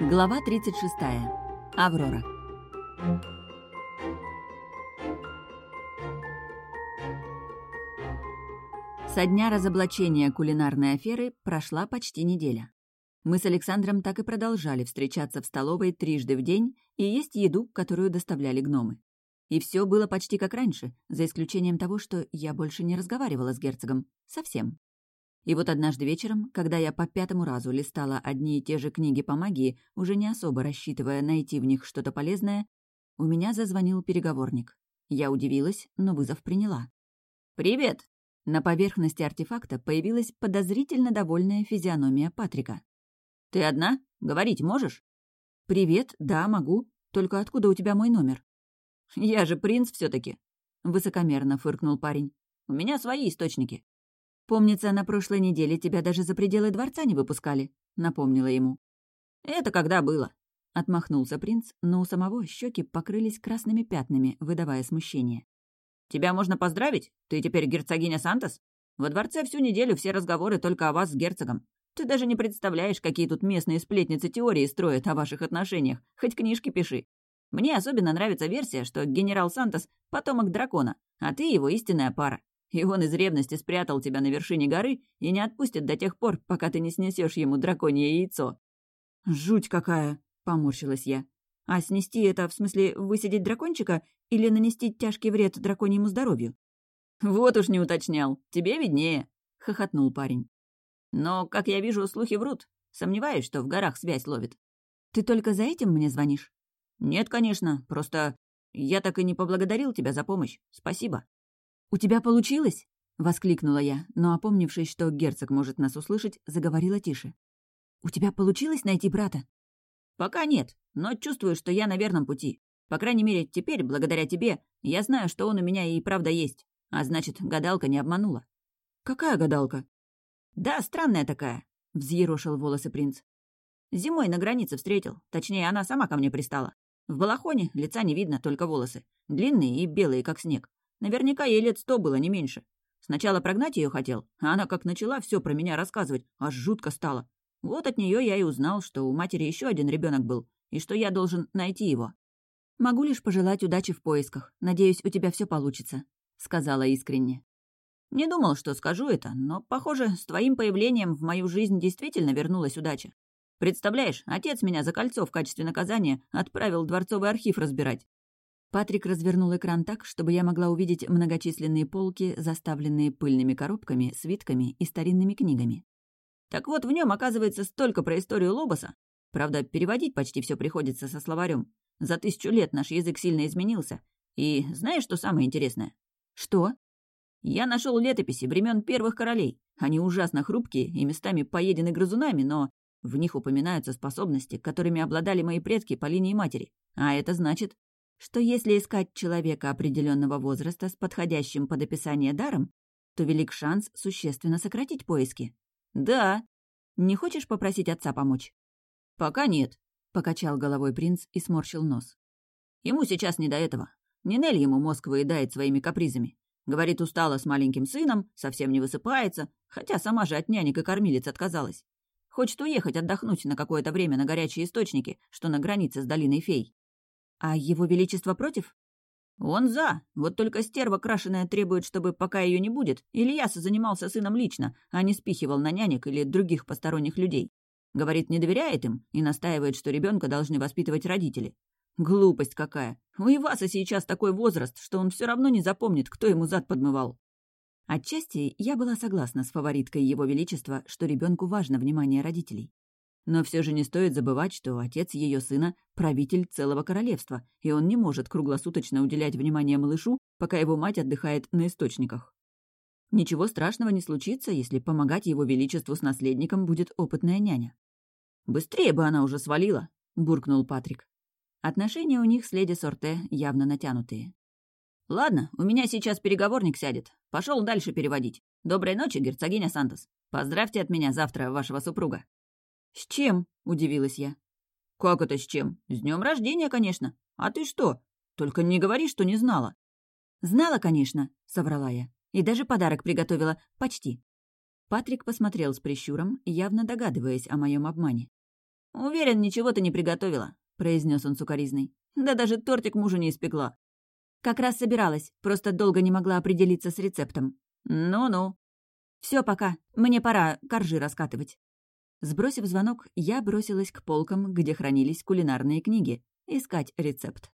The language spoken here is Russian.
Глава 36. Аврора. Со дня разоблачения кулинарной аферы прошла почти неделя. Мы с Александром так и продолжали встречаться в столовой трижды в день и есть еду, которую доставляли гномы. И все было почти как раньше, за исключением того, что я больше не разговаривала с герцогом. Совсем. И вот однажды вечером, когда я по пятому разу листала одни и те же книги по магии, уже не особо рассчитывая найти в них что-то полезное, у меня зазвонил переговорник. Я удивилась, но вызов приняла. «Привет!» На поверхности артефакта появилась подозрительно довольная физиономия Патрика. «Ты одна? Говорить можешь?» «Привет, да, могу. Только откуда у тебя мой номер?» «Я же принц все таки высокомерно фыркнул парень. «У меня свои источники». «Помнится, на прошлой неделе тебя даже за пределы дворца не выпускали», — напомнила ему. «Это когда было?» — отмахнулся принц, но у самого щеки покрылись красными пятнами, выдавая смущение. «Тебя можно поздравить? Ты теперь герцогиня Сантос? Во дворце всю неделю все разговоры только о вас с герцогом. Ты даже не представляешь, какие тут местные сплетницы теории строят о ваших отношениях. Хоть книжки пиши. Мне особенно нравится версия, что генерал Сантос — потомок дракона, а ты его истинная пара. И он из ревности спрятал тебя на вершине горы и не отпустит до тех пор, пока ты не снесешь ему драконье яйцо». «Жуть какая!» — поморщилась я. «А снести это, в смысле, высидеть дракончика или нанести тяжкий вред драконьему здоровью?» «Вот уж не уточнял. Тебе виднее», — хохотнул парень. «Но, как я вижу, слухи врут. Сомневаюсь, что в горах связь ловит». «Ты только за этим мне звонишь?» «Нет, конечно. Просто я так и не поблагодарил тебя за помощь. Спасибо». «У тебя получилось?» — воскликнула я, но, опомнившись, что герцог может нас услышать, заговорила тише. «У тебя получилось найти брата?» «Пока нет, но чувствую, что я на верном пути. По крайней мере, теперь, благодаря тебе, я знаю, что он у меня и правда есть. А значит, гадалка не обманула». «Какая гадалка?» «Да, странная такая», — взъерошил волосы принц. «Зимой на границе встретил. Точнее, она сама ко мне пристала. В балахоне лица не видно, только волосы. Длинные и белые, как снег. Наверняка ей лет сто было, не меньше. Сначала прогнать ее хотел, а она как начала все про меня рассказывать, аж жутко стало. Вот от нее я и узнал, что у матери еще один ребенок был, и что я должен найти его. «Могу лишь пожелать удачи в поисках. Надеюсь, у тебя все получится», — сказала искренне. «Не думал, что скажу это, но, похоже, с твоим появлением в мою жизнь действительно вернулась удача. Представляешь, отец меня за кольцо в качестве наказания отправил дворцовый архив разбирать. Патрик развернул экран так, чтобы я могла увидеть многочисленные полки, заставленные пыльными коробками, свитками и старинными книгами. Так вот, в нем оказывается столько про историю Лобоса. Правда, переводить почти все приходится со словарем. За тысячу лет наш язык сильно изменился. И знаешь, что самое интересное? Что? Я нашел летописи времен первых королей. Они ужасно хрупкие и местами поедены грызунами, но в них упоминаются способности, которыми обладали мои предки по линии матери. А это значит, что если искать человека определенного возраста с подходящим под описание даром, то велик шанс существенно сократить поиски. Да. Не хочешь попросить отца помочь? Пока нет, покачал головой принц и сморщил нос. Ему сейчас не до этого. Нинель ему мозг выедает своими капризами. Говорит, устала с маленьким сыном, совсем не высыпается, хотя сама же от нянек и кормилец отказалась. Хочет уехать отдохнуть на какое-то время на горячие источники, что на границе с долиной фей. «А его величество против?» «Он за. Вот только стерва крашеная требует, чтобы, пока ее не будет, Ильяс занимался сыном лично, а не спихивал на нянек или других посторонних людей. Говорит, не доверяет им и настаивает, что ребенка должны воспитывать родители. Глупость какая. У Иваса сейчас такой возраст, что он все равно не запомнит, кто ему зад подмывал. Отчасти я была согласна с фавориткой Его Величества, что ребенку важно внимание родителей. Но все же не стоит забывать, что отец ее сына — правитель целого королевства, и он не может круглосуточно уделять внимание малышу, пока его мать отдыхает на источниках. Ничего страшного не случится, если помогать его величеству с наследником будет опытная няня. «Быстрее бы она уже свалила!» — буркнул Патрик. Отношения у них с леди Сорте явно натянутые. «Ладно, у меня сейчас переговорник сядет. Пошел дальше переводить. Доброй ночи, герцогиня Сантос. Поздравьте от меня завтра вашего супруга». «С чем?» — удивилась я. «Как это с чем? С днем рождения, конечно. А ты что? Только не говори, что не знала». «Знала, конечно», — соврала я. «И даже подарок приготовила. Почти». Патрик посмотрел с прищуром, явно догадываясь о моем обмане. «Уверен, ничего ты не приготовила», — произнес он сукоризный. «Да даже тортик мужу не испекла». «Как раз собиралась, просто долго не могла определиться с рецептом». «Ну-ну». «Все, пока. Мне пора коржи раскатывать». Сбросив звонок, я бросилась к полкам, где хранились кулинарные книги, искать рецепт.